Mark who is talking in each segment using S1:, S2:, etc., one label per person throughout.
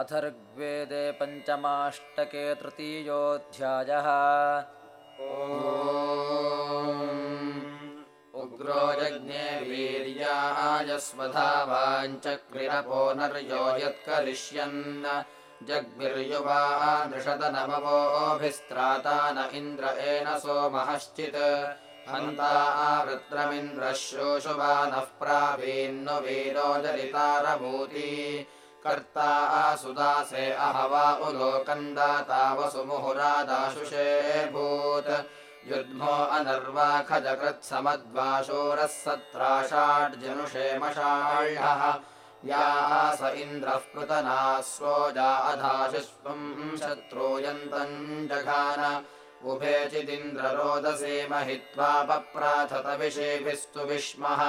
S1: अथर्ग्वेदे पञ्चमाष्टके तृतीयोऽध्यायः।
S2: उग्रो जज्ञे वीर्यायस्वधावाञ्चक्रिरपो नर्यो यत्करिष्यन्। जग्भिर्युवा नृषदनमवोऽभिस्त्राता न इन्द्र एन सोमहश्चित्। हन्ता वृत्रमिन्द्रः श्रोषुवा नः प्रावीन्नु वीरो जरितारभूति कर्ता आसुदासे अहवा उलोकन्दाता वसुमुहुरादाशुषेभूत् युग्मो अनर्वाखजकृत्समद्वाशोरः सत्राषाड्जनुषेमषाह्यः या स इन्द्रः पृतनास्वोजा अधाशिष्वम् शत्रूयन्तम् जघान। उभे चिदिन्द्ररोदसे महित्वा पप्राथत विषेभिस्तु विष्मः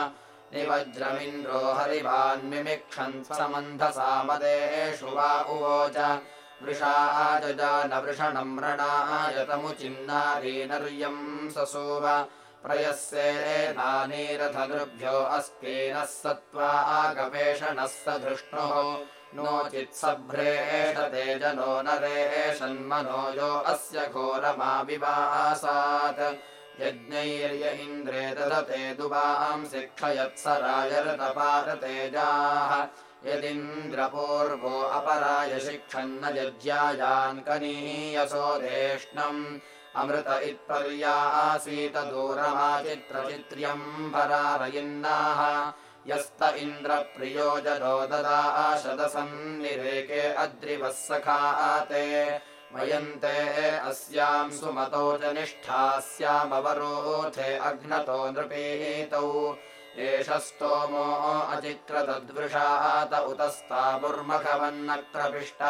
S2: निवज्रमिन्द्रो हरिवान्मिमिक्षन् समन्धसामदेषु वा उवोच। वृषाजजान वृषणम् रणायतमुचिन्नारीनर्यम् ससुव। प्रयस्येनानीरथनृभ्यो अस्तेनः सत्त्वा आगवेषणः स धृष्णुः। नोचित्सभ्रेषते जनो नरेशन्मनो यो अस्य घोरमाविवासात् यज्ञैर्य इन्द्रे ददते दुवाम् शिक्षयत्सरायरतपारतेजाः यदिन्द्रपूर्वो अपराय शिक्षन्न यज्ञायान् कनीयसोदेष्णम् अमृत इत्पर्या आसीत दूरमाचित्रचित्र्यम् परारयिन्नाः। यस्त इन्द्रप्रियो जरो ददाशदसन्निरेके अद्रिवः सखाते वयन्ते अस्याम् सुमतो जनिष्ठास्यामवरोधे अघ्नतो नृपीतौ। एष स्तोमो अचिक्रतद्वृषात उतस्तामुर्मघवन्नक्रपिष्ट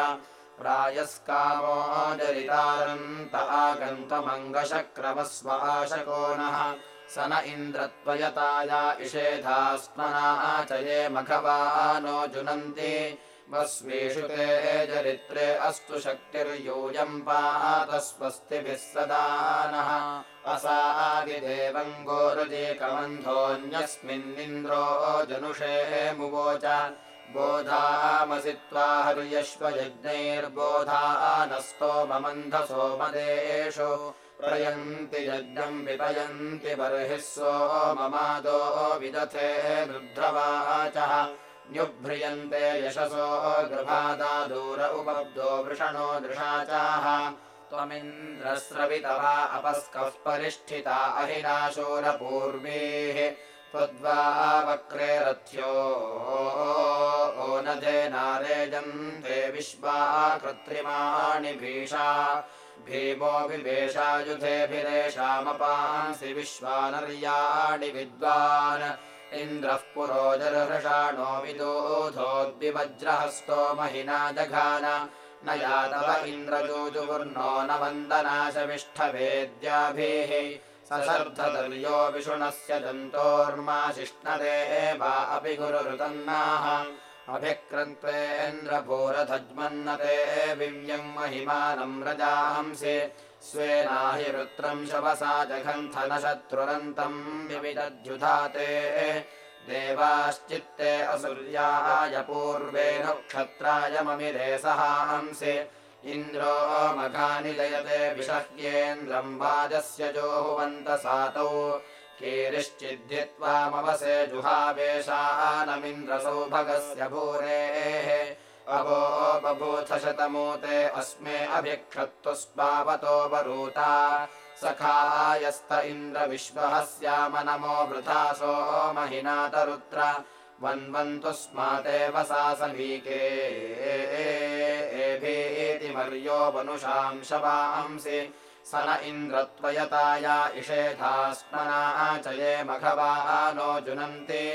S2: प्रायस्कामो जरितारन्त आगन्तमङ्गशक्रमस्व आशको नः। स न इन्द्रत्वयताया इषेधास्मना च ये मघवानो जुनन्ति वस्वेषु ते चरित्रे अस्तु शक्तिर्यूयम् पात स्वस्तिभिः सदा नः। असादिदेवम् गोरुजेकमन्धोऽन्यस्मिन्निन्द्रो जनुषे मुवोच। बोधामसि त्वा हर्यश्वयज्ञैर्बोधा नस्तो प्रयन्ति यज्ञम् विपयन्ति बर्हिः सोममादो विदथे रुद्रवाचः न्युभ्रियन्ते यशसो गृभादा दूर उपब्दो वृषणो दृशाचाः त्वमिन्द्रस्रवितवा अपस्कः परिष्ठिता अहिनाशूरपूर्वीः त्वद्वा वक्रे रथ्यो ओ नधेनारेजन्ते विश्वा कृत्रिमाणि भीषा। भीमो विवेशायुधेभिरेषामपांसि विश्वानर्याणि विद्वान् विदोधोद्विवज्रहस्तो महिना जघान। न यादव इन्द्रजोजुवर्णो न वन्दनाशविष्ठवेद्याभिः सशर्धदर्यो विषुणस्य दन्तोर्माशिष्णदे वा अपि गुरुरुतन्नाः। अभिक्रन्त्वेन्द्रभूरधज्मन्नते विव्यम् महिमानम् रजांसि स्वेनाहि रुद्रम् शवसा जघन्थन शत्रुरन्तम् विविदध्युधाते देवाश्चित्ते असुर्याय पूर्वे नक्षत्राय ममिरे सहांसि। इन्द्रो मघानि जयते विषह्येन्द्रम् वाजस्य जोहुवन्तसातौ कीरिश्चिद्धित्वामवसे जुहावेशानमिन्द्रसौभगस्य भूरेः अवो बभूथ शतमूते अस्मे अभिक्षत्तुस्पावतो वरूता। सखायस्त इन्द्र विश्वहस्याम नमो वृथासो महिनातरुत्र वन्वन्तु स्मातेव सा समीके। एभीतिमर्यो वनुषाम् शवांसि। स न इन्द्रत्वयताया इषेधास्मना च ये मघवानो जुनन्ति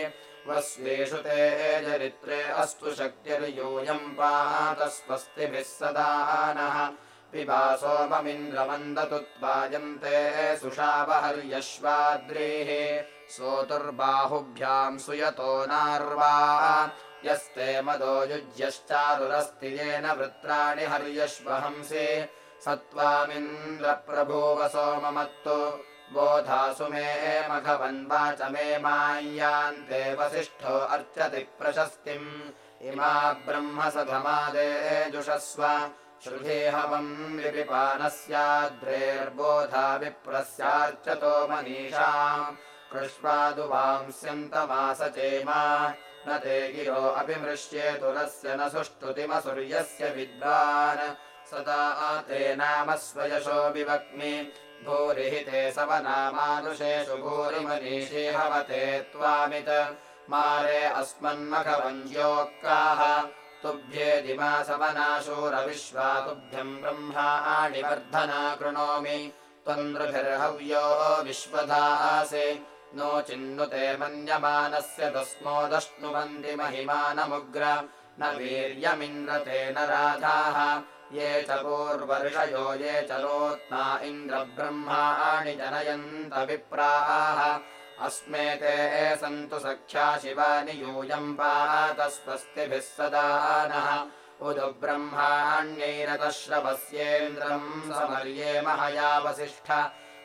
S2: वस्वेषु ते चरित्रे अस्तु शक्तिर्यूयम् पात स्वस्तिभिः सदा नः। पिबा सोममिन्द्रमन्दतु त्वायन्ते सुषावहर्यश्वाद्रेः सोतुर्बाहुभ्याम् सुयतो नार्वा। यस्ते मदो युज्यश्चारुरस्ति येन वृत्राणि हर्यश्वहंसि। स त्वामिन्द्रप्रभुव सोममत्तु बोधासु मे मघवन्वाच मे माय्यान्ते वसिष्ठो अर्चति प्रशस्तिम्। इमा ब्रह्म सधमादेजुषस्व श्रुधेहवम् लिपिपानस्याद्रेर्बोधा विप्रस्यार्चतो मनीषाम्। कृष्वादुवांस्यन्तमास चेमा न ते गिरो अपि मृष्येतुलस्य न सुष्टुतिमसुर्यस्य विद्वान्। सदा ते नाम स्वयशो विवक्मि भूरिहि ते सवनामानुषेषु भूरिमनीषे हवते त्वामित। मारे अस्मन्मखवञ्ज्योक्काः तुभ्येदिमा सवनाशूरविश्वा तुभ्यम् ब्रह्माणि वर्धना कृणोमि। त्वन्द्रुभिर्हव्यो विश्वधासे। नो चिन्नुते मन्यमानस्य तस्मोदश्नुवन्ति महिमानमुग्र न वीर्यमिन्द्रते न राधाः ये च पूर्वर्षयो ये च लोत्ना इन्द्रब्रह्माणि जनयन्तविप्राः। अस्मे ते सन्तु सख्या शिवानि यूयम् पात स्वस्तिभिः सदा नः। उदु ब्रह्माण्यैरतश्रवस्येन्द्रम् समर्ये महयावसिष्ठ।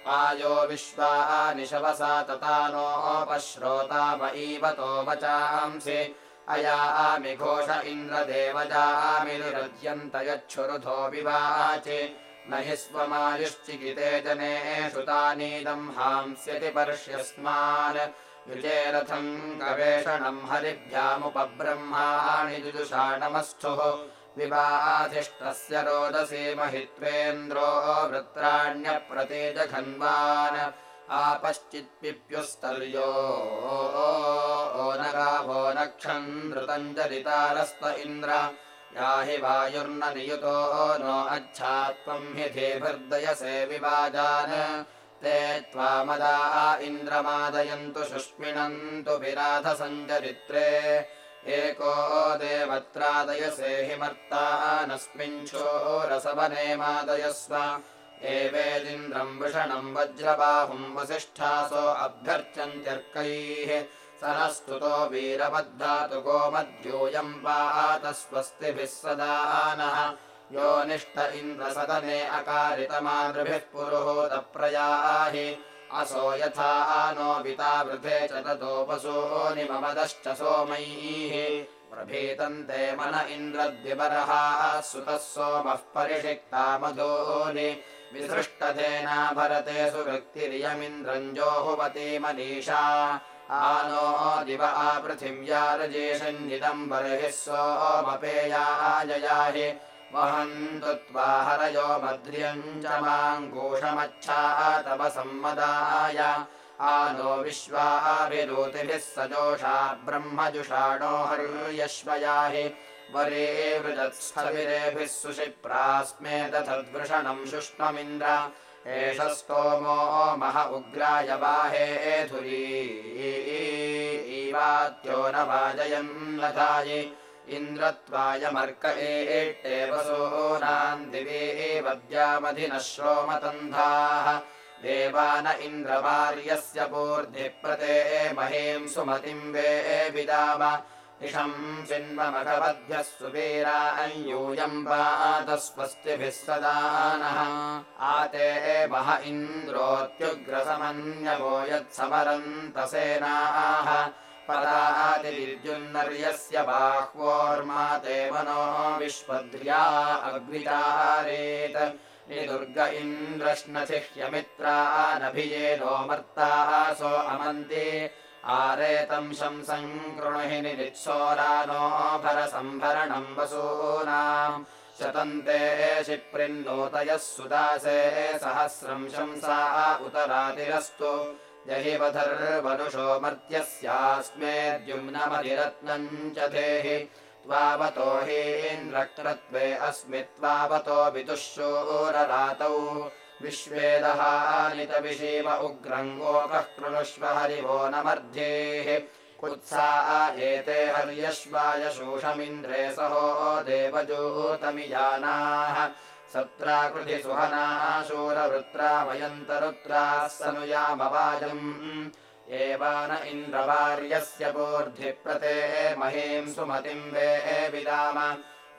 S2: आयो विश्वानिशवसा तथा नोपश्रोताप ईवतो वचांसि अयामि घोष इन्द्रदेवजामि निरुध्यन्त यच्छुरुधो विवाचि न हि स्वमायुश्चिकिते जनेषु तानीदम् हांस्यति पर्ष्यस्मान्। युजेरथम् गवेषणम् हरिभ्यामुपब्रह्माणि जुजुषाणमस्थुः विवाधिष्ठस्य रोदसी महित्वेन्द्रो वृत्राण्यप्रतेजघन्वान् आपश्चित्पिप्युस्तर्यो नगाभो नक्षन्द्रुतञ्जलितारस्त इन्द्र। याहि वायुर्न नियुतो नो अच्छात्वम् हि धेभिर्दयसे विवाजान्। ते त्वामदा इन्द्रमादयन्तु शुष्मिणन्तु विराधसञ्चरित्रे एको देवत्रादयसे हि मर्तानस्मिञ्छोरसवनेमादयस्व एवेदिन्द्रम् वृषणम् वज्रबाहुम् वसिष्ठासो अभ्यर्चन्त्यर्कैः। स नः स्तुतो वीरबद्धातु गोमद्यूयम् पात स्वस्तिभिः सदा नः। यो निष्ठ इन्द्रसदने अकारितमातृभिः पुरुहूतप्रयाहि असो यथा नो वितावृथे च ततोपसो निममदश्च सोमैः। प्रभीतन्ते मन इन्द्रद्विबरः सुतः सोमः परिषिक्ता मधूनि विसृष्टधेना भरते सुवृत्तिरियमिन्द्रञ्जोहुवती मनीषा आनो दिव आपृथिव्या रजेशन्निदम् बर्हिः सोमपेयाजयाहि वहन्तु त्वा हरयो माङ्गूषमच्छा तव सम्मदाय। आनो विश्वाभिरूतिभिः सजोषा ब्रह्मजुषाणो हर्यश्वयाहि वरे वृजत्स्थविरेभिः सुशिप्रास्मे दधद्वृषणम् शुष्ममिन्द्र। एष स्तोमो मह उग्राय धुरीवात्यो न वाजयन् लधायि। इन्द्रत्वाय मर्क एट्टे वसूनाम् दिवे वद्यामधिनः श्रोमतन्धाः देवान इन्द्रवार्यस्य पूर्धिप्रते महीम् सुमतिम् वे विदाम इषम् चिन्वमघवद्भ्यः सुवीरा अयूयम् पातस्वस्तिभिः सदा नः। आते मह इन्द्रोऽत्युग्रसमन्यवो यत्समरन्तसेनाः। पदातिर्युन्नर्यस्य बाह्वोर्माते मनो विश्वद्र्या अग्निचारेत् निदुर्ग इन्द्रश्नथिह्यमित्रानभियेनो मर्तासो अमन्ति आरेतम् शंसम् कृणुहि निरित्सोरानो भरसम्भरणम् वसूनाम्। शतन्ते शिप्रिन्नोतयः सुदासे सहस्रम् शंसा उतरातिरस्तु। जहि वधर्वनुषो मर्त्यस्यास्मे द्युम्नमधिरत्नम् च धेहि। त्वावतो हीन्द्रक्रत्वे अस्मि त्वावतो विदुःशूररातौ विश्वेदहानितविषीम उग्रङ्गोकः कृणुष्व हरिवो न मध्येः कुत्सा एते हर्यश्वाय शूषमिन्द्रे सहो सुहनाः शूरवृत्रा वयन्तरुत्राः सनुयामवाजम्। एवान इन्द्रवार्यस्य पूर्धिप्रते महीम् सुमतिम् वे विदाम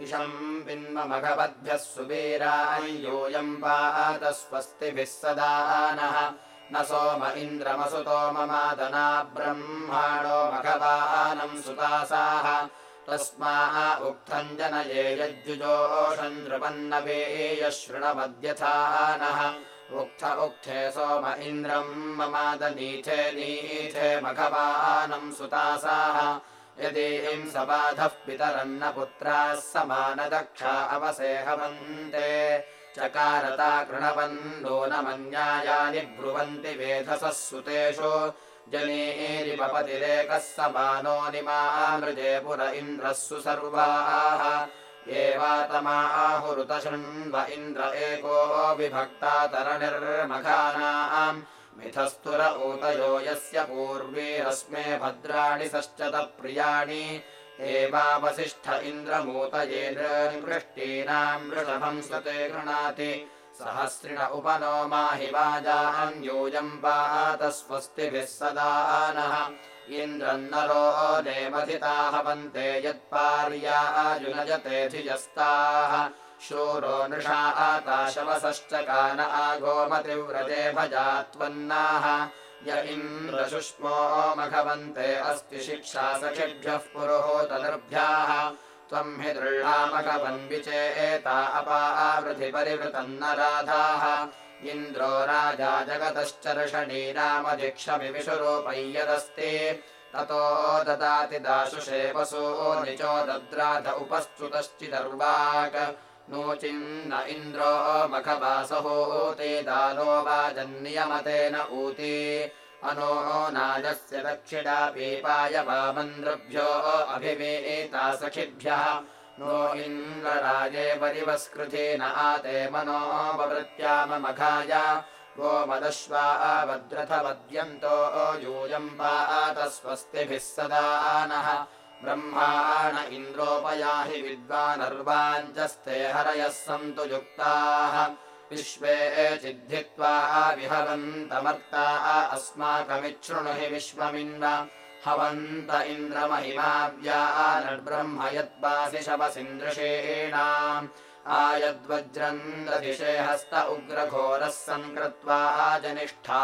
S2: इषम् पिन्वमघवद्भ्यः सुवीरायूयम् पात स्वस्तिभिः सदा नः। न सोम इन्द्रमसुतो ममादना ब्रह्माणो मघवानम् सुतासाः। तस्मा उक्थम् जनये यज्जुजोषम् नृपन्नवेय शृणवद्यथा नः। उक्थ उक्थे सोम इन्द्रम् ममादनीथे नीथे मघवानम् सुतासाः यदि सबाधः पितरन्न पुत्राः समानदक्षा अवसेहवन्ते। चकारता कृणवन् नूनमन्यायानि ब्रुवन्ति वेधसः सुतेषु। जनेरिपतिरेकः समानो निमामृजे पुर इन्द्रः सुसर्वाः। एवातमाहुरुतशृण्व इन्द्र एको विभक्तातरणिर्मघानाम् मिथस्तुर ऊतयो यस्य पूर्वीरस्मे भद्राणि सश्चतप्रियाणि एवावसिष्ठ इन्द्रमूतये नृष्टीनाम् वृषभम् स्वते गृणाति सहस्रिण उपनो माहि वाजान्यूयम् पात स्वस्तिभिः सदा नः इन्द्रन्नरो देवधिताः पन्ते यत्पार्यायुनजते धिजस्ताः शूरो नृषा आताशवसश्च कान आगोमतिव्रजे भजा त्वन्नाः य इन्द्रशुष्मो मघवन्ते अस्ति शिक्षा सखिभ्यः पुरोहोतनिर्भ्याः त्वम् हि दृढामघवन्विचेता अपावृधि परिवृतन्न राधाः। इन्द्रो राजा जगतश्चर्षणीनामधिक्षमिविषुरूपय्यदस्ति ततो ददाति दाशुषे वसो निचो दद्राध उपस्तुतश्चिदर्वाक् नोचिन्न इन्द्रो मखवासहोते दानो वाजन्नियमतेन ऊती। अनो नाजस्य दक्षिणा पीपाय वामन्द्रभ्यो अभिवेता सखिभ्यः। नो इन्द्रराजे परिवस्कृते न आते मनो ववृत्याममघाय गोमदश्वा वद्रथवद्यन्तो यूयम् पात स्वस्तिभिः सदा नः ब्रह्माण इन्द्रोपयाहि विद्वानर्वाञ्चस्ते हरयः सन्तु युक्ताः। विश्वे चिद्धित्वा विहवन्तमर्ता अस्माकमिच्छृणु हि विश्वमिन्व हवन्त इन्द्रमहिमाव्यानर्ब्रह्म यद्वासि शवसिन्दृषेणाम् आयद्वज्रम् दधिषे हस्त उग्रघोरः सङ्कृत्वा जनिष्ठा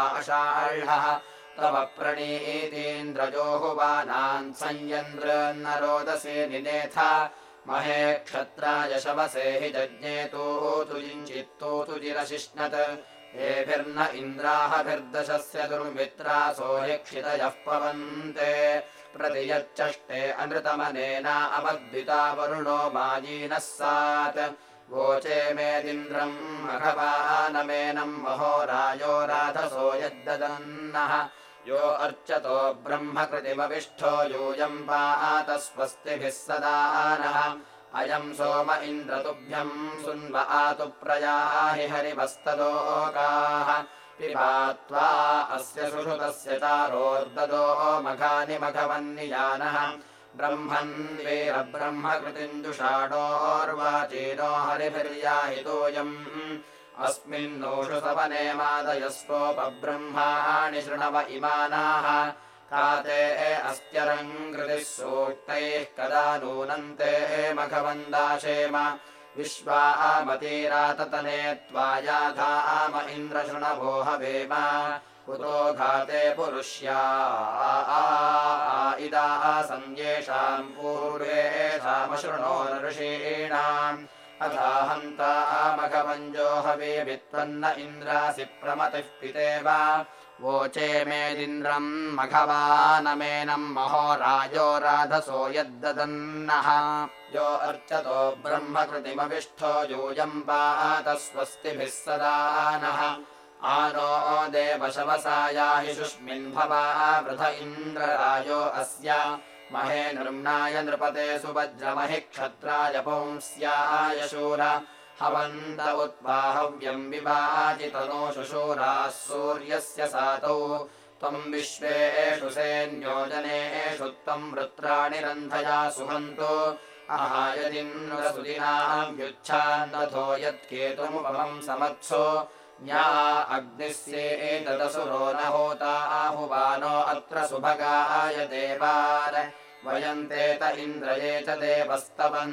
S2: तव प्रणीतीन्द्रजोहुवानान् संयन्द्र रोदसे निनेथ। महे क्षत्राय शवसे हि जज्ञेतो तुजिञ्चित्तो तुजिरशिष्णत् एभिर्न इन्द्राहभिर्दशस्य दुर्मित्रासो हि क्षितयः पवन्ते। प्रतियच्चष्टे अनृतमनेना अवद्विता वरुणो मायीनः सात्। वोचे मेदिन्द्रम् मघवानमेनम् महोरायो राधसो यद्ददन्नः यो अर्चतो ब्रह्मकृतिमविष्ठो यूयम् पात स्वस्तिभिः सदा नः। अयम् सोम इन्द्रतुभ्यम् सुन्व आतु प्रयाहि हरिवस्तलोकाः पिबात्वा अस्य सुषुतस्य चारोर्ददो मघानि मघवन्नियानः। ब्रह्मन् वीरब्रह्मकृतिन्दुषाणोर्वाचीनो हरिभिर्याहितोऽयम् अस्मिन्नोषु सवने मादयस्वोपब्रह्माणि शृणव इमानाः। काते अस्त्यरम् कृतिः सूक्तैः कदा नूनन्ते मघवन्दाशेम। विश्वामतीराततने त्वायाधाम इन्द्रशृणवो हवेम। कुतो घाते पुरुष्या इदा सन्येषाम् पूर्वेषामशृणो ऋषीणाम् अथाहन्तामघवञ्जो हवे वित्वन्न इन्द्रासि प्रमतिः पितेव वोचे मेदिन्द्रम् मघवानमेनम् महो राजो राधसो यद्ददन्नः। यो अर्चतो ब्रह्मकृतिमविष्ठो यूयम् पात स्वस्तिभिः सदा नः। आनो देवशवसायाहि शुष्मिन् भवा वृथ इन्द्ररायो अस्य महे नृम्णाय नृपते सुवज्रमहि शूर। हवन्त उत्पाहव्यम् विवाचितनोषु शूराः सूर्यस्य सातौ। त्वम् विश्वेषु सेन्योजनेषु त्वम् वृत्राणि रन्धया सुहन्तु। अहायदिन्द्रसुदिनाम् युच्छान्नथो यत्केतुमुपमम् समत्सो न्या अग्निस्येतदसुरो न होता आहुवानो अत्र सुभगाय देवान् वयन्ते त इन्द्रये च देवस्तवन्तशूरदतो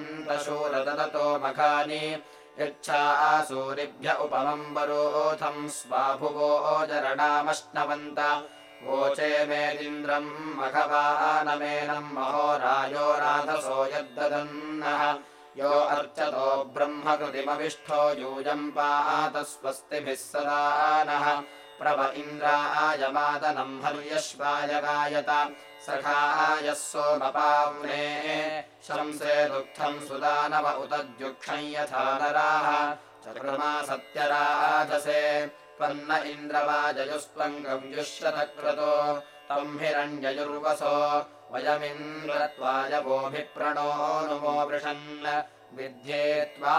S2: मघानि। उपमम् वरोथम् स्वाभुवो जरणामश्नवन्त। वोचे मेदिन्द्रम् मघवानमेनम् महोरायो राधसो यद्ददन्नः यो अर्चतो ब्रह्मकृतिमविष्ठो यूयम् पात स्वस्तिभिः सदा नः। प्रभ इन्द्रायमादनम् हर्यश्वाय गायत। सखायः सोमपाव्ने। शंसे दुःखम् सुदानव उतद्युक्षम् यथा नराः। चक्रमा सत्यराधसे त्वन्न इन्द्रवाजयुस्त्वम् गव्युष्यतक्रतो तम् हिरण्ययुर्वसो वयमिन्द्रत्वायवोऽभिप्रणो नुमो वृषन् विध्ये त्वा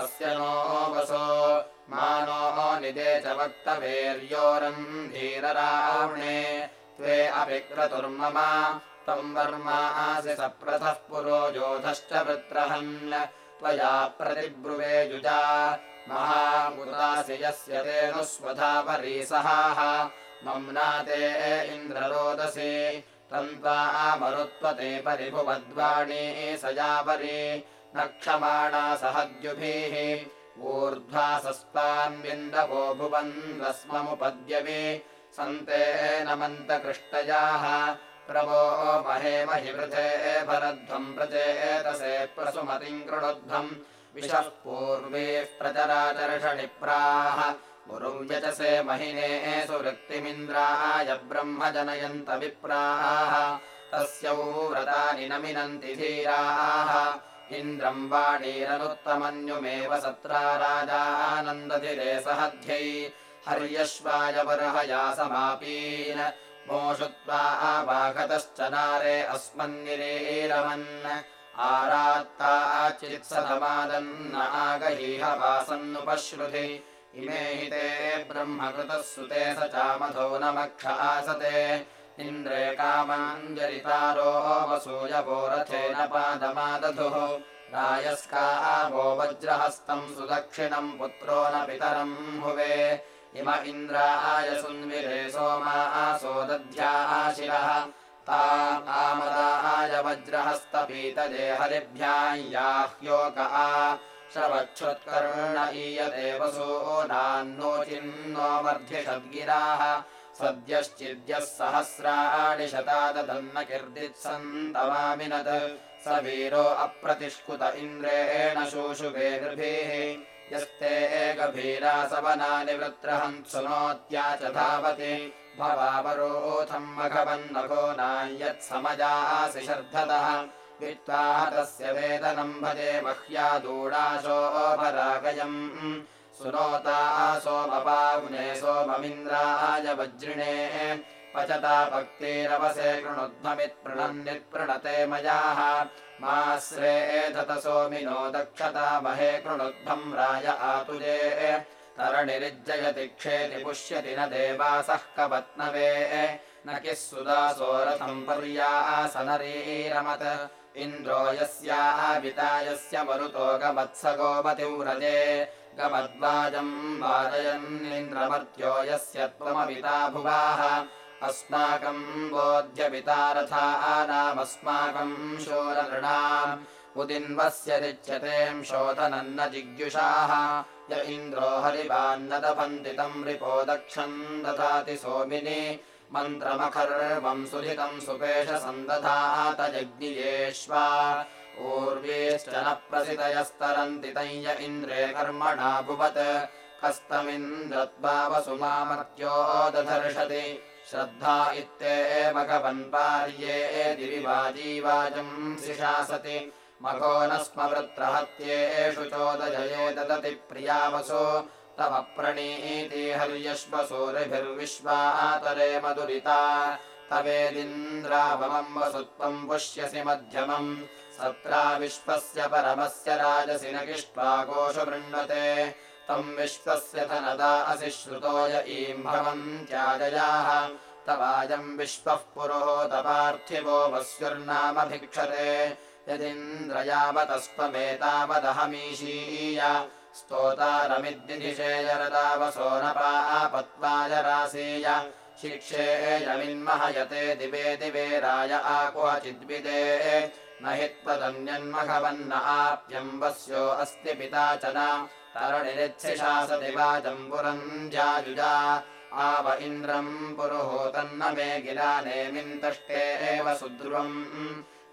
S2: अस्य नो वसो। मानो निदे च धीररावणे त्वे अपि क्रतुर्मम त्वम् वर्मासि सप्रथः पुरो योधश्च वृत्रहन् त्वया प्रतिब्रुवे युजा महामुदासि यस्य तेनुस्वधा परीसहाः मम्ना ते इन्द्ररोदसी तन्त्वा मरुत्वते परिभुवद्वाणी सजापरि न क्षमाणा सहद्युभिः ऊर्ध्वासस्तान्विन्दवो भुवन्वस्ममुपद्यवि सन्ते नमन्तकृष्टयाः। प्रवो महे महि वृथे भरध्वम् प्रचेतसे प्रसुमतिम् कृणुध्वम् विशः पूर्वीः प्रचराचर्षणिप्राः गुरुम् यचसे महिने सुवृत्तिमिन्द्राय ब्रह्म जनयन्त विप्राः। तस्यौ व्रतानि न मिनन्ति धीराः। इन्द्रम् वाणीरनुत्तमन्युमेव सत्रा राजानन्दधिरे सहध्यै। हर्यश्वाय बर्हया समापीन। मोषुत्वा आवागतश्च नारे अस्मन्निरीरमन्। आरात्ता चित्सधमादन्न आगहीह वासन्नुपश्रुति इमे हि ते ब्रह्मकृतः सुते स चामधो नमक्ष आसते इन्द्रे कामाञ्जलितारो वसूयवो रथेन पादमादधुः रायस्कावो वज्रहस्तम् सुदक्षिणम् पुत्रो न पितरम् भुवे। इम इन्द्राय सुन्विरे सोमासो दध्याशिरः ता आमदाय आ श्रवच्छुत्कर्ण ईयते वसो नान्नोचिन्नो वर्ध्यषद्गिराः सद्यश्चिद्यः सहस्राणि शतादधन्न कीर्तित्सन्तमामिनत्। स वीरो अप्रतिष्कुत इन्द्रेण शोषुवे नृभिः यस्ते गभीरा सवनानि वृत्रहन्तु नोत्या च धावति। भवावरोथम् मघवन्नघो नान्यत्समजासि शर्धतः तस्य वेदनम् भजे मह्यादूडाशोभरागयम् सुनोता सोमपाग्ने सोममिन्द्राय वज्रिणे पचता भक्तिरवसे कृणुध्वमित्पृणन्नित्पृणते मयाः। माश्रेधत सोमिनो दक्षता महे कृणुध्वम् राय आतुजे। तरणिरिज्जयति क्षेति पुष्यति न देवासः कपत्नवे। न किः सुदासोरथम् पर्यासनरीरमत इन्द्रो यस्यावितायस्य मरुतो गमत्सगोपतिव्रजे गमद्वाजम् वादयन्निन्द्रमर्त्यो यस्य त्वमविता भुवाः। अस्माकम् बोध्यपितारथानामस्माकम् शूरनृणाम्। उदिन्वस्य रिच्यतेम् शोधनन्न जिग्युषाः य इन्द्रो हरिवान्नदभन्ति तम् रिपो दक्षम् ददाति सोमिनि मन्त्रमखर्वम् सुधितम् सुपेशसन्दधात न प्रसितयस्तरन्ति तञ्य इन्द्रे कर्मणा भुवत्। कस्तमिन्द्रत्वावसुमामर्त्यो दधर्षति श्रद्धा इत्येमघवन्पार्ये दिविवाजीवाजम् शिशासति मघो न स्म वृत्रहत्येषु चोदजये ददति प्रियावसो तव प्रणीति हर्यश्वसूरिभिर्विश्वातरे मधुरिता। तवेदिन्द्रावमम् वसुत्वम् पुष्यसि मध्यमम्। सत्रा विश्वस्य परमस्य राजसि न किष्ट्वा कोषु गृह्णते तम् विश्वस्य धनदा असि श्रुतो य ईम् भवन्त्याजयाः। तवायम् विश्वः पुरोतपार्थिवो वस्युर्नामभिक्षते। यदिन्द्रयावतस्त्वमेतावदहमीशीय स्तोतारमिद्दिधिषे जरदावसो न पापत्वाय रासीय शिक्षेयमिन्महयते दिवे दिवे राय आकुहचिद्विदे। न हि त्वदन्यन्मघवन्न आप्यम्बस्यो अस्ति पिता च न। तरणिरिच्छिषा स दिवाजम्बुरम् जायुजा आव इन्द्रम् पुरुहूतन्न मे गिला नेमिन्तष्टे एव सुध्रुवम्।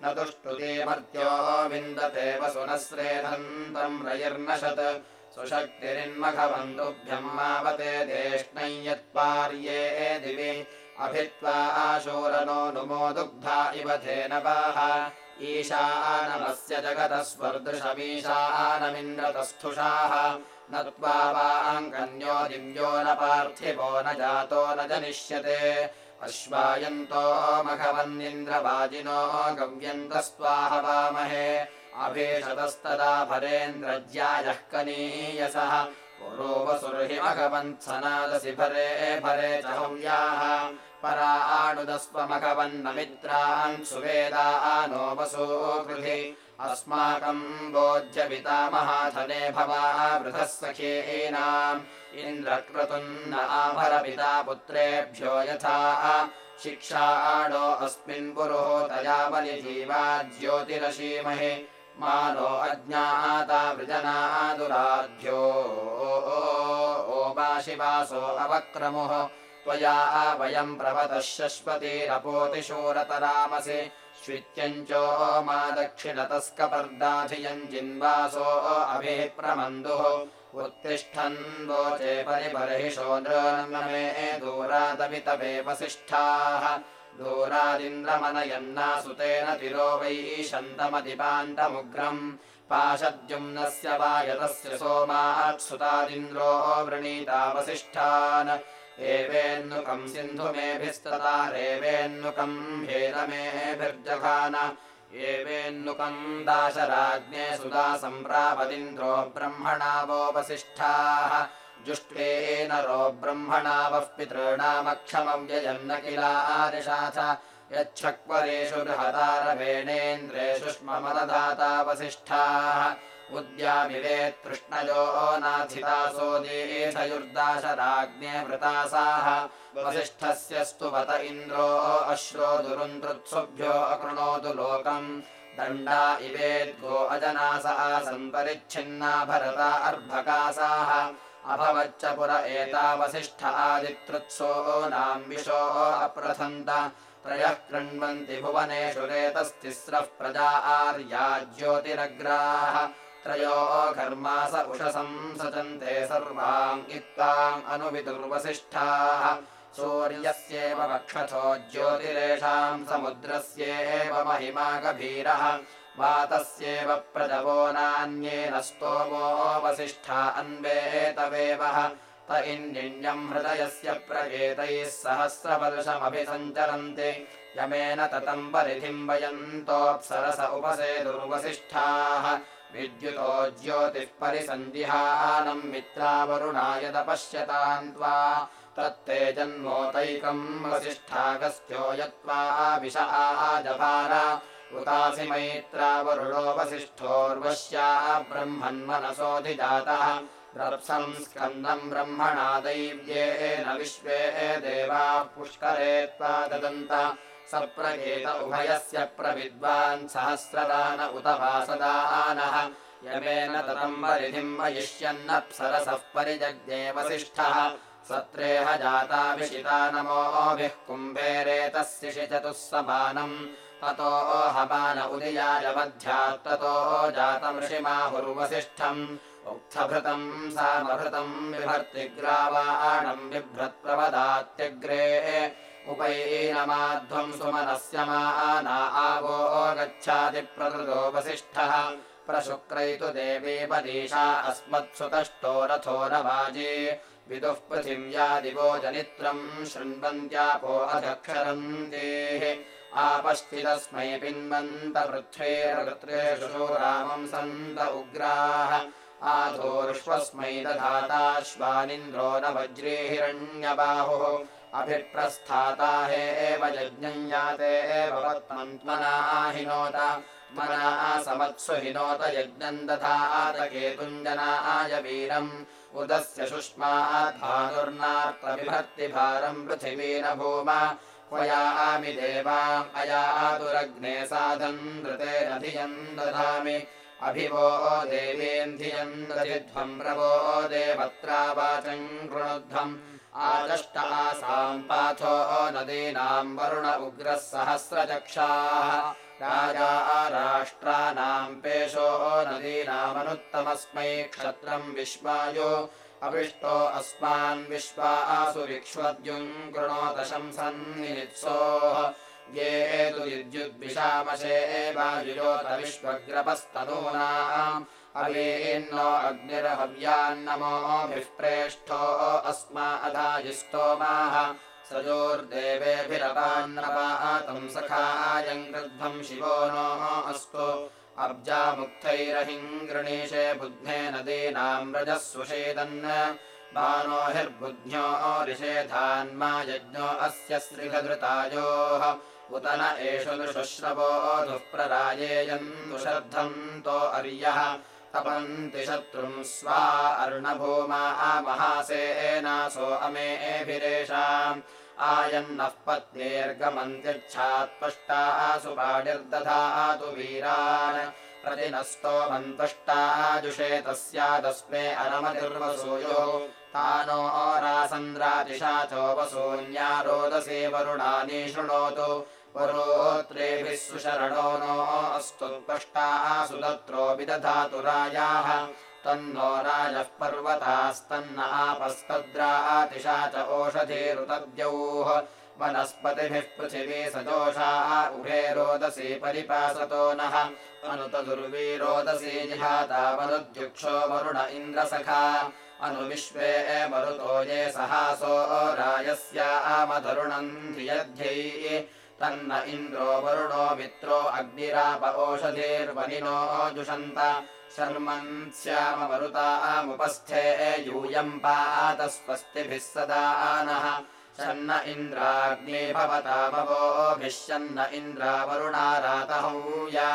S2: न दुष्टुतीमर्त्यो विन्दते वसुनस्रेधन्तम् रयिर्नशत् सुशक्तिरिन्मघवन्तुभ्यम् मावते देष्णै यत्पार्ये दिवि। अभित्वा आशूरनो नुमो दुग्धा इव धेनवाः। ईशानमस्य जगतः स्वर्दृशमीशानमिन्द्रतस्थुषाः न त्वा वाङ्कन्यो दिव्यो न पार्थिवो न जातो न जनिष्यते अश्वायन्तो मघवन्निन्द्रवाजिनो गव्यन्तस्त्वाहवामहे अभीषतस्तदा भरेन्द्रज्यायः कनीयसः पुरो वसुर्हि मघवन्त्सनादसि भरे भरे च हव्याः। परा आणुदस्त्वमघवन्नमित्रान् सुवेदा नो वसूकृधि अस्माकम् बोध्यपितामहाधने भवा वृथः सख्येनाम् इन्द्रक्रतुन्न आभरपिता पुत्रेभ्यो यथा। शिक्षाणो अस्मिन् पुरोहतया बलिजीवा ज्योतिरशीमहे मानो अज्ञाता वृजनादुराध्यो। ओवाशिवासो अवक्रमुः। त्वया वयम् प्रवतः श्वित्यञ्चो मा दक्षिणतस्कपर्दाधियम् जिन्वासो अभिः प्रमन्दुः उत्तिष्ठन् परिबर्हिषो नृमे दूरादवितवे वसिष्ठाः। दूरादिन्द्रमनयन्नासुतेन तिरो वैशन्तमतिपान्तमुग्रम् पाशद्युम्नस्य वा यतस्य सोमात्सुतादिन्द्रो वृणीता वसिष्ठान्। एवेन्नुकम् सिन्धुमेभिस्तता रेवेन्नुकम् भेदमेभिर्जघान एवेन्नुकम् दाशराज्ञे सुदा सम्प्रापदिन्द्रो ब्रह्मणावोपसिष्ठाः जुष्टे नरो ब्रह्मणावः पितॄणामक्षमव्ययन्न किलारिषाथ यच्छक्वरेषु बृहदारवेणेन्द्रेषु स्ममदधातावसिष्ठाः उद्यामिवे तृष्णयो नाथितासोदीथयुर्दाशराज्ञे वृतासाः वसिष्ठस्य स्तुवत इन्द्रो अश्रो दुरुन्तृत्सुभ्यो अकृणोतु लोकम्। दण्डा इवेद्गो अजनास आसन् परिच्छिन्ना भरता अर्भकासाः अभवच्च पुर एता वसिष्ठ आदितृत्सो नाम्बिशो अप्रथन्त। त्रयः कृण्वन्ति भुवनेषु रेतस्तिस्रः प्रजा आर्या ज्योतिरग्राः त्रयो घर्मास उषसम् सचन्ते सर्वाम् इत्ताम् अनुविदुर्वसिष्ठाः। सूर्यस्येव वक्षथो ज्योतिरेषाम् समुद्रस्येव महिमा गभीरः। वातस्येव प्रजवो नान्येन स्तोमो वसिष्ठा अन्वेतवेवः। त इन्निण्यम् हृदयस्य प्रकेतैः सहस्रवर्षमभिसञ्चरन्ति। यमेन ततम् परिधिम् वयन्तोऽप्सरस उपसेदुर्वसिष्ठाः विद्युतो ज्योतिः परिसन्दिहानम् मित्रावरुणाय तपश्यतान् त्वा तत्ते जन्मोतैकम् वसिष्ठागस्त्यो यत्त्वा विश आजभार उतासि मैत्रावरुणो वसिष्ठोर्वश्या ब्रह्मन्मनसोऽधिजातः रप्सम् स्कन्दम् ब्रह्मणा दैव्येन विश्वे देवाः पुष्करे त्वा ददन्त सप्रगेत उभयस्य प्रविद्वान् सहस्रदान उत वासदानः यमेन ततम् परिधिम् वयिष्यन्नप्सरसः परिजज्ञे वसिष्ठः सत्रेह जाताभिषिता नमोभिः कुम्भेरेतस्य शिचतुः समानम् ततो हमान उदयाय मध्यात्ततो जातमृषिमाहुर्वसिष्ठम् उक्थभृतम् सामभृतम् बिभर्तिग्रावाणम् बिभ्रत्प्रवदात्यग्रे उपैनमाध्वम् सुमनस्य माना आवो गच्छादिप्रकृतो वसिष्ठः। प्रशुक्रैतु देवी पदीशा अस्मत्सुतष्टो रथो न वाजे विदुः पृथिव्या दिवो जनित्रम् शृण्वन्त्यापो अधक्षरन्तेः। आपश्चिदस्मै पिन्वन्त पृथ्वेर्वृत्रेषु रामम् सन्त उग्राः। आधोर्ष्वस्मै दधाताश्वानिन्द्रो न वज्रे हिरण्यबाहुः अभिप्रस्थाता हे एव यज्ञम् याते एव वत्मन्त्मना हिनोत मना समत्सु हिनोत यज्ञम् दधात केतुञ्जनाय वीरम्। उदस्य शुष्माद्भानुर्नार्तविभर्तिभारम् पृथिवीन भूम क्वयामि देवाम् अयातुरग्ने साधम् धृतेन धियम् दधामि अभिवो दधिध्वम् प्रवो देवत्रा वाचम् कृणुध्वम् आदष्ट आसाम् पाथो नदीनाम् वरुण उग्रः सहस्रचक्षाः राजा राष्ट्राणाम् पेशो नदीनामनुत्तमस्मै क्षत्रम् विश्वायो। अविष्टो अस्मान् विश्वा आसु विक्ष्वद्युम् कृणोत शंसन्नित्सोः ये तु विद्युद्विषामशे वायुयोत विश्वग्रपस्तनूनाम् अवीन्नो अग्निर्हव्यान्नमोभिः प्रेष्ठो अस्मा अधायिस्तोमाः सजोर्देवेभिरपान्नपातम् सखायम् गृध्वम् शिवो नो अस्तु। अब्जामुक्थैरहिम् गृणीषे बुध्ने नदीनाम् रजः सुषेदन् बाणोहिर्बुध्न्यो ऋषेधान्मा यज्ञो अस्य श्रीघधृतायोः उत न एषु दृशुश्रवो दुःप्ररायेयन्तु श्रद्धन्तो अर्यः तपन्ति शत्रुम् स्वा अर्णभूमा महासेनासो अमेभिरेषाम्। आयन्नः पत्नीर्गमन्त्यच्छात्पष्टासु पाणिर्दधातु वीरान्। प्रतिनस्तोमन्तुष्टाजुषे तस्यादस्मे अरमतिर्वसूयो। तानो रासन्द्रातिशाचो वसून्या रोदसे वरुणानि शृणोतु वरोत्रेभिः सुशरणो नो अस्तु पष्टासु तत्रो विदधातु राजाः तन्नो राजः पर्वतास्तन्न आपस्तद्रातिशा च ओषधीरुतद्यौः। वनस्पतिभिः पृथिवी सजोषा उभे रोदसी परिपासतो नः। अनुतदुर्वीरोदसी जिहातावनुद्युक्षो वरुण इन्द्रसखा। अनुविश्वे मरुतो ये सहासो रायस्यामधरुणम् धियध्यै तन्न इन्द्रो वरुणो मित्रो अग्निराप ओषधीर्वनिनो जुषन्त। शर्मन् स्यामरुतामुपस्थे यूयम् पात स्वस्तिभिः सदा नः। शन्न इन्द्राग्ने भवतामवोभिः शन्न इन्द्रावरुणा रातहूया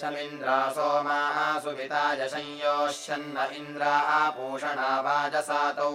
S2: शमिन्द्रा सोमाः सुविताय संयोः शन्न इन्द्रा आपूषणा वाजसातौ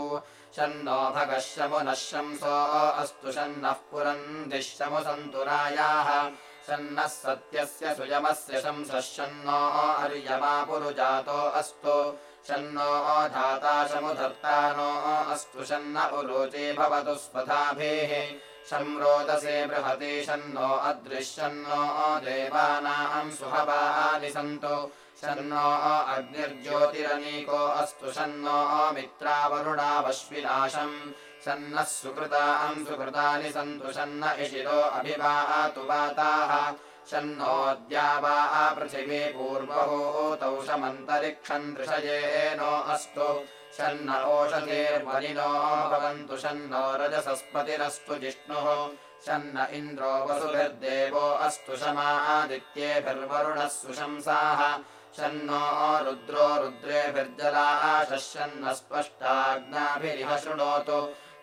S2: भगः शमुनः शंसो अस्तु शन्नः पुरन्दिः शमुसन्तु रायाः शन्नः सत्यस्य सुयमस्य शंसः शन्नो अर्यमा पुरुजातो अस्तु। शन्नो धाता शमुधर्तानो अस्तु। शन्न उरोचे भवतु स्वधाभिः। शम्रोदसे बृहति शन्नो अदृश्यन्नो देवानाम् सुहवानि सन्तु शन्नो अग्निर्ज्योतिरनीको अस्तु शन्नो मित्रावरुणावश्विनाशम् शन्नः सुकृताम् सुकृतानि सन्तु शन्न इशिरो अभिवातु वाताः। शन्नोऽद्या वा पृथिवी पूर्वभूतौ शमन्तरिक्षम् दृशयेनो अस्तु। शन्न ओषधेर्वलिनो भवन्तु शन्नो रजसस्पतिरस्तु जिष्णुः। शन्न इन्द्रो वसुभिर्देवो अस्तु शमादित्येभिर्वरुणः सुशंसाः शन्नो रुद्रो रुद्रेभिर्जलाशः शन्न स्पष्टाज्ञाभिरिह शृणोतु।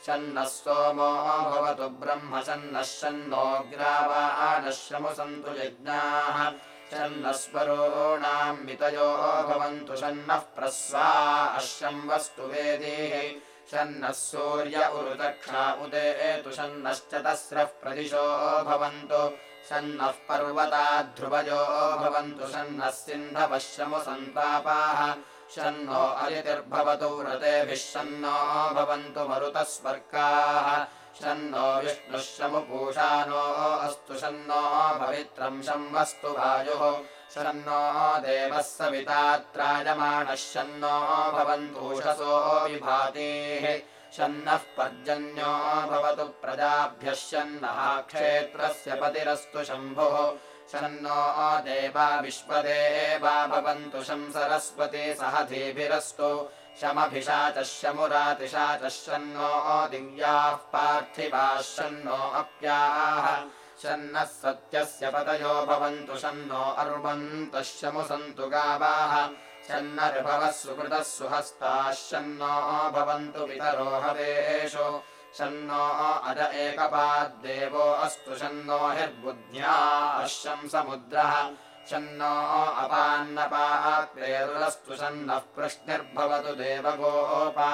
S2: शन्नः सोमो भवतु ब्रह्म शन्नः शन्नोऽग्रावानः शमुसन्तु यज्ञाः। शन्नः मितयो भवन्तु शन्नः प्रस्वा अश्यम् वस्तु वेदीः। शन्नः सूर्य उरुदक्षा उदेतु शन्नश्च तस्रः प्रदिशो भवन्तु शन्नः पर्वताध्रुवयो भवन्तु शन्नः सिन्धवः शमुसन्तापाः शन्नो अलितिर्भवतु व्रतेभिः शन्नो भवन्तु मरुतः स्वर्गाः शन्नो विष्णुः शमुपूषानो अस्तु शन्नो पवित्रम् शंवस्तु वायुः। शन्नो देवः सवितात्रायमाणः शन्नो भवन्तूषसो विभातीः शन्नः पर्जन्यो भवतु प्रजाभ्यः शन्नः क्षेत्रस्य पतिरस्तु शम्भुः। शन्नो देवा विश्वदेवा भवन्तु शं सरस्वती सह धीभिरस्तु। शमभिषाचः शमुरातिशाचः शन्नो दिव्याः पार्थिवाः शन्नो अप्याः। शन्नः सत्यस्य पतयो भवन्तु शन्नो अर्वन्तः शमुसन्तु गावाः शन्नर्भवः सुकृतः शन्नो भवन्तु पितरो हवेषु शन्नो अज एकपाद्देवो अस्तु शन्नो हिर्बुद्ध्या अश्वम् समुद्रः। शन्नो अपान्नपात्रेरुरस्तु शन्नः प्रश्निर्भवतु देवगोपा।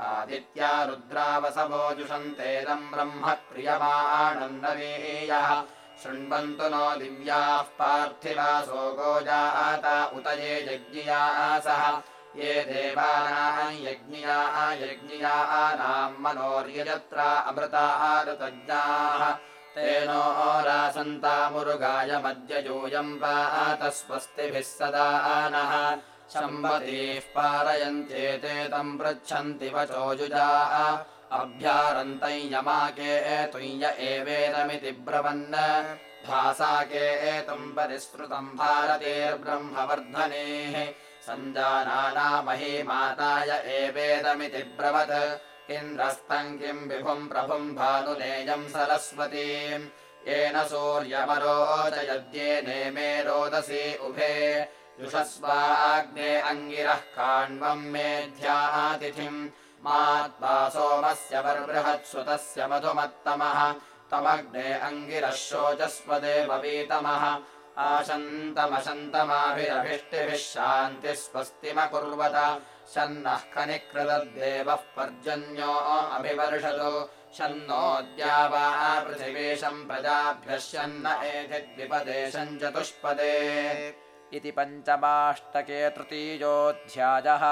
S2: आदित्या रुद्रावसवो जुषन्तेदम् ब्रह्म प्रियमाणन्नवीयः शृण्वन्तु नो दिव्याः पार्थिवासो गोजाता उत ये यज्ञियासः ये देवानाम् यज्ञियाः यज्ञियानाम् मनोर्यजत्रा अमृतारुतज्ञाः तेनो रासन्तामुरुगायमद्य यूयम् पात स्वस्तिभिः सदा नः। शम्बतीः पारयन्त्येते तम् पृच्छन्ति वचो युजाः अभ्यारन्तम् यमाके तुय्य एवेदमिति ब्रवन् भासाके एतम् परिसृतम् भारतेर्ब्रह्मवर्धनेः। सञ्जानानामही माताय एवेदमिति ब्रवत्। इन्द्रस्तम् किम् विभुम् प्रभुम् भानुनेयम् सरस्वतीम् येन सूर्यमरोचयद्येनेमे रोदसी उभे। युषस्वाग्ने अङ्गिरः काण्वम् मेध्यातिथिम् मात्वा सोमस्य वर्बृहत्सुतस्य मधुमत्तमः तमग्ने अङ्गिरः वीतमः आशन्तमशन्तमाभिरभिष्टिभिः शान्तिः स्वस्तिमकुर्वत शन्नः कनिकृतद्देवः पर्जन्यो अभिवर्षतु। शन्नोऽद्या वा पृथिवीशम् प्रजाभ्यः शन्न एधिद्विपदेशम् चतुष्पदे।
S1: इति पञ्चमाष्टके तृतीयोऽध्यायः